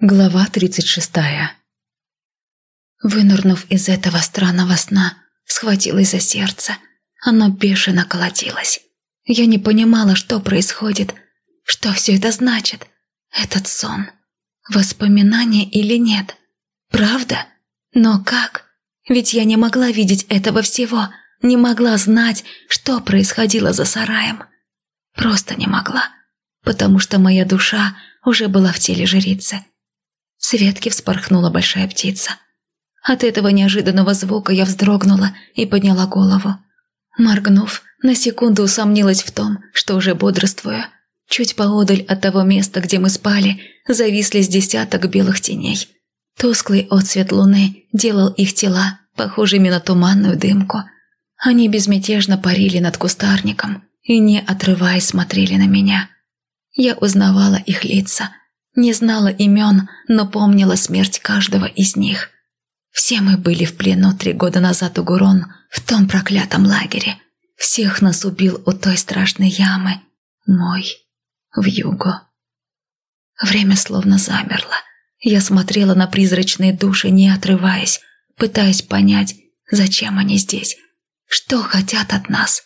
Глава 36 Вынырнув из этого странного сна, схватилась за сердце. Оно бешено колотилось. Я не понимала, что происходит, что все это значит. Этот сон. Воспоминание или нет? Правда? Но как? Ведь я не могла видеть этого всего, не могла знать, что происходило за сараем. Просто не могла, потому что моя душа уже была в теле жрицы. С ветки вспорхнула большая птица. От этого неожиданного звука я вздрогнула и подняла голову. Моргнув, на секунду усомнилась в том, что уже бодрствую. Чуть поодаль от того места, где мы спали, зависли с десяток белых теней. Тусклый отсвет луны делал их тела похожими на туманную дымку. Они безмятежно парили над кустарником и, не отрываясь, смотрели на меня. Я узнавала их лица – не знала имен, но помнила смерть каждого из них. Все мы были в плену три года назад у Гурон, в том проклятом лагере. Всех нас убил у той страшной ямы. Мой. В югу. Время словно замерло. Я смотрела на призрачные души, не отрываясь, пытаясь понять, зачем они здесь, что хотят от нас.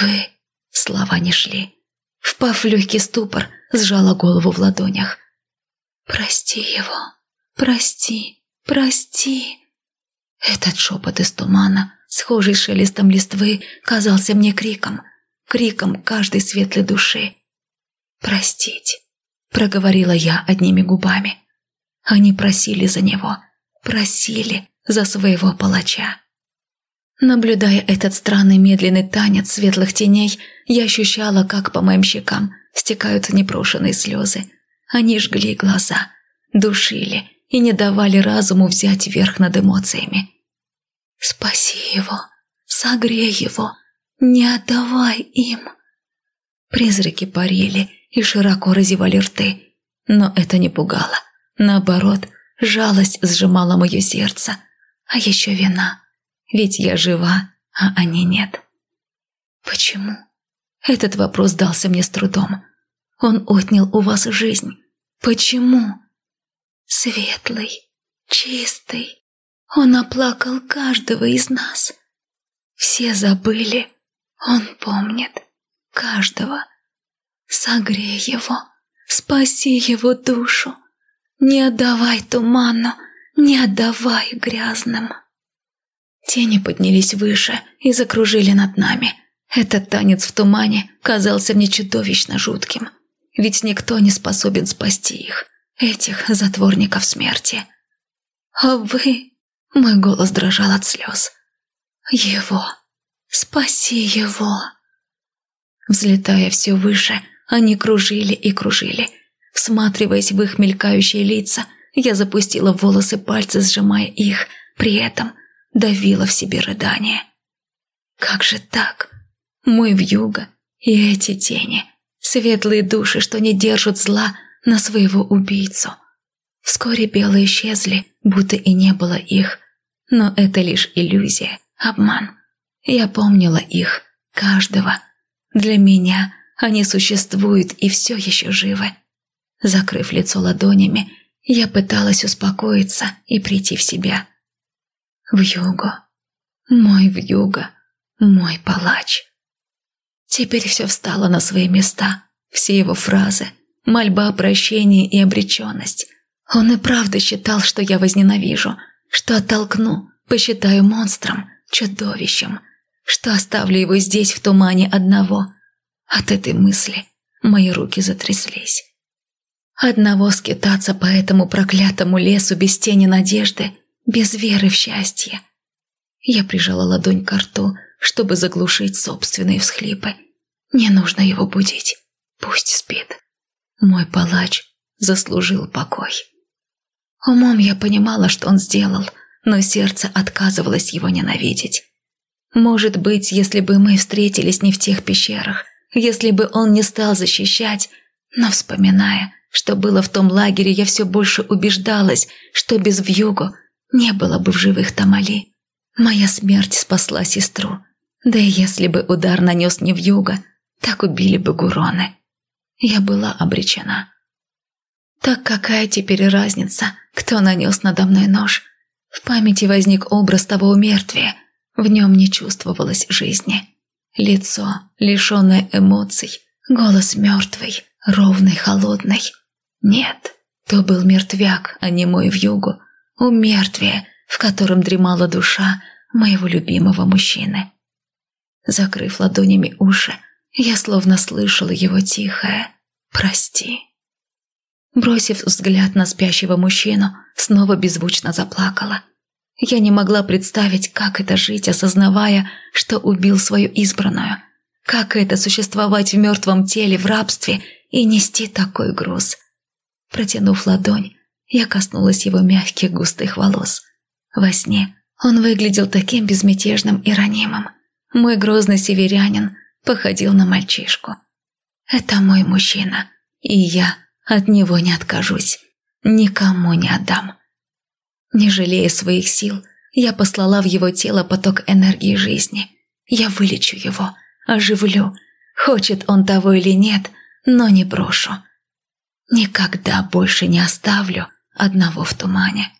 «Вы...» Слова не шли. Впав в легкий ступор, сжала голову в ладонях. «Прости его, прости, прости!» Этот шепот из тумана, схожий с шелестом листвы, казался мне криком, криком каждой светлой души. «Простить!» – проговорила я одними губами. Они просили за него, просили за своего палача. Наблюдая этот странный медленный танец светлых теней, я ощущала, как по моим щекам стекают непрошенные слезы. Они жгли глаза, душили и не давали разуму взять верх над эмоциями. «Спаси его, согрей его, не отдавай им!» Призраки парили и широко разевали рты, но это не пугало. Наоборот, жалость сжимала мое сердце, а еще вина – ведь я жива, а они нет. Почему? Этот вопрос дался мне с трудом. Он отнял у вас жизнь. Почему? Светлый, чистый. Он оплакал каждого из нас. Все забыли. Он помнит. Каждого. Согрей его. Спаси его душу. Не отдавай туману. Не отдавай грязным. Тени поднялись выше и закружили над нами. Этот танец в тумане казался мне чудовищно жутким. Ведь никто не способен спасти их, этих затворников смерти. А вы... Мой голос дрожал от слез. Его. Спаси его. Взлетая все выше, они кружили и кружили. Всматриваясь в их мелькающие лица, я запустила в волосы пальцы, сжимая их, при этом давила в себе рыдание. Как же так? Мой вьюга и эти тени, светлые души, что не держат зла на своего убийцу. Вскоре белые исчезли, будто и не было их. Но это лишь иллюзия, обман. Я помнила их, каждого. Для меня они существуют и все еще живы. Закрыв лицо ладонями, я пыталась успокоиться и прийти в себя. Вьюго. Мой вьюга. Мой палач. Теперь все встало на свои места. Все его фразы. Мольба о прощении и обреченность. Он и правда считал, что я возненавижу. Что оттолкну, посчитаю монстром, чудовищем. Что оставлю его здесь в тумане одного. От этой мысли мои руки затряслись. Одного скитаться по этому проклятому лесу без тени надежды без веры в счастье. Я прижала ладонь к рту, чтобы заглушить собственные всхлипы. Не нужно его будить. Пусть спит. Мой палач заслужил покой. Умом я понимала, что он сделал, но сердце отказывалось его ненавидеть. Может быть, если бы мы встретились не в тех пещерах, если бы он не стал защищать, но вспоминая, что было в том лагере, я все больше убеждалась, что без вьюгу не было бы в живых Тамали. Моя смерть спасла сестру. Да и если бы удар нанес не в юго, так убили бы Гуроны. Я была обречена. Так какая теперь разница, кто нанес надо мной нож? В памяти возник образ того умертвия. В нем не чувствовалось жизни. Лицо, лишенное эмоций, голос мертвый, ровный, холодный. Нет, то был мертвяк, а не мой вьюгу. Умертвие, в котором дремала душа моего любимого мужчины. Закрыв ладонями уши, я словно слышала его тихое «Прости». Бросив взгляд на спящего мужчину, снова беззвучно заплакала. Я не могла представить, как это жить, осознавая, что убил свою избранную. Как это существовать в мертвом теле, в рабстве и нести такой груз. Протянув ладонь, я коснулась его мягких густых волос. Во сне он выглядел таким безмятежным и ранимым. Мой грозный северянин походил на мальчишку. Это мой мужчина, и я от него не откажусь, никому не отдам. Не жалея своих сил, я послала в его тело поток энергии жизни. Я вылечу его, оживлю. Хочет он того или нет, но не брошу. Никогда больше не оставлю одного в тумане.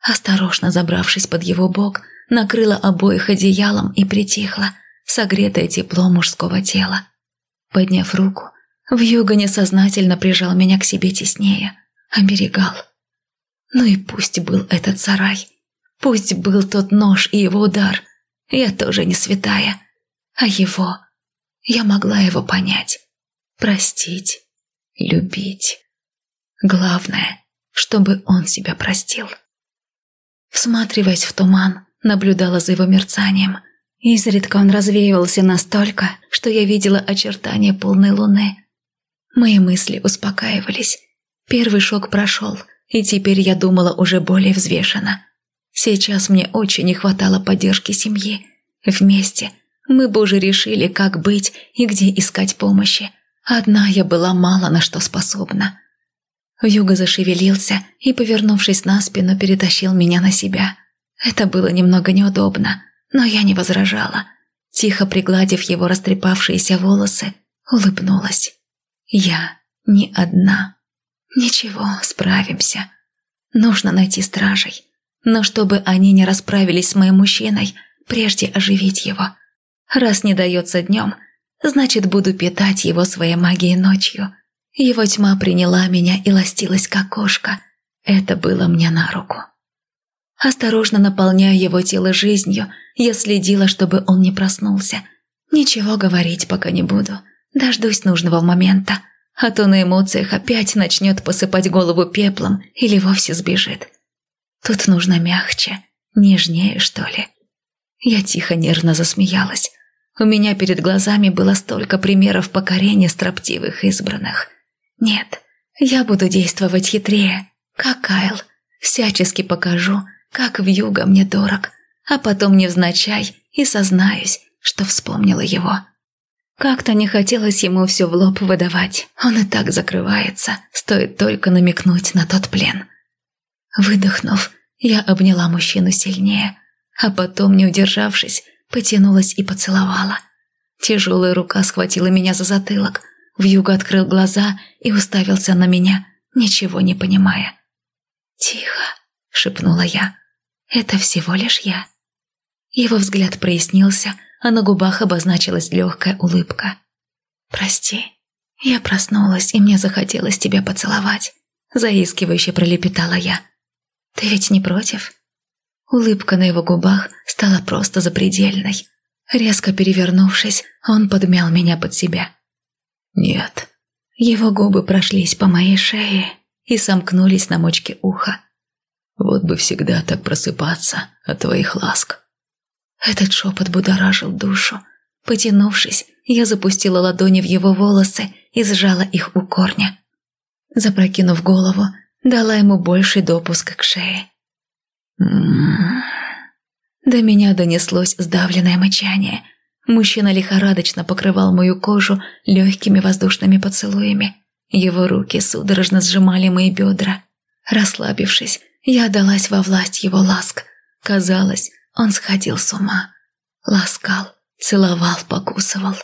Осторожно забравшись под его бок, накрыла обоих одеялом и притихла, согретая тепло мужского тела. Подняв руку, Вьюга несознательно прижал меня к себе теснее, оберегал. Ну и пусть был этот сарай, пусть был тот нож и его удар, я тоже не святая, а его, я могла его понять, простить, любить. Главное, чтобы он себя простил. Всматриваясь в туман, наблюдала за его мерцанием. Изредка он развеивался настолько, что я видела очертания полной луны. Мои мысли успокаивались. Первый шок прошел, и теперь я думала уже более взвешенно. Сейчас мне очень не хватало поддержки семьи. Вместе мы бы уже решили, как быть и где искать помощи. Одна я была мало на что способна. Юга зашевелился и, повернувшись на спину, перетащил меня на себя. Это было немного неудобно, но я не возражала. Тихо пригладив его растрепавшиеся волосы, улыбнулась. Я не одна. Ничего, справимся. Нужно найти стражей. Но чтобы они не расправились с моим мужчиной, прежде оживить его. Раз не дается днем, значит, буду питать его своей магией ночью. Его тьма приняла меня и ластилась, как кошка. Это было мне на руку. Осторожно наполняя его тело жизнью, я следила, чтобы он не проснулся. Ничего говорить пока не буду. Дождусь нужного момента, а то на эмоциях опять начнет посыпать голову пеплом или вовсе сбежит. Тут нужно мягче, нежнее, что ли. Я тихо нервно засмеялась. У меня перед глазами было столько примеров покорения строптивых избранных. Нет, я буду действовать хитрее, как Кайл. Всячески покажу, как вьюга мне дорог, а потом невзначай и сознаюсь, что вспомнила его. Как-то не хотелось ему все в лоб выдавать. Он и так закрывается, стоит только намекнуть на тот плен. Выдохнув, я обняла мужчину сильнее, а потом, не удержавшись, потянулась и поцеловала. Тяжелая рука схватила меня за затылок. Вьюга открыл глаза и уставился на меня, ничего не понимая. «Тихо», — шепнула я, — «это всего лишь я». Его взгляд прояснился, — а на губах обозначилась легкая улыбка. «Прости, я проснулась, и мне захотелось тебя поцеловать», заискивающе пролепетала я. «Ты ведь не против?» Улыбка на его губах стала просто запредельной. Резко перевернувшись, он подмял меня под себя. «Нет». Его губы прошлись по моей шее и сомкнулись на мочке уха. «Вот бы всегда так просыпаться от твоих ласк». Этот шепот будоражил душу. Потянувшись, я запустила ладони в его волосы и сжала их у корня. Запрокинув голову, дала ему больший допуск к шее. М-м-м. До меня донеслось сдавленное мычание. Мужчина лихорадочно покрывал мою кожу легкими воздушными поцелуями. Его руки судорожно сжимали мои бедра. Расслабившись, я отдалась во власть его ласк. Казалось, он сходил с ума. Ласкал, целовал, покусывал.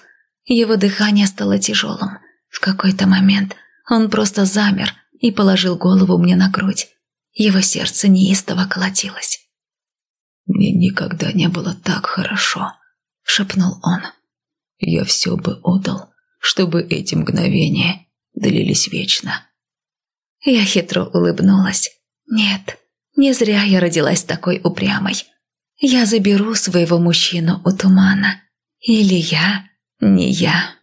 Его дыхание стало тяжелым. В какой-то момент он просто замер, и положил голову мне на грудь. Его сердце неистово колотилось. «Мне никогда не было так хорошо», — шепнул он. «Я все бы отдал, чтобы эти мгновения длились вечно». Я хитро улыбнулась. «Нет, не зря я родилась такой упрямой. Я заберу своего мужчину у тумана. Или я, не я».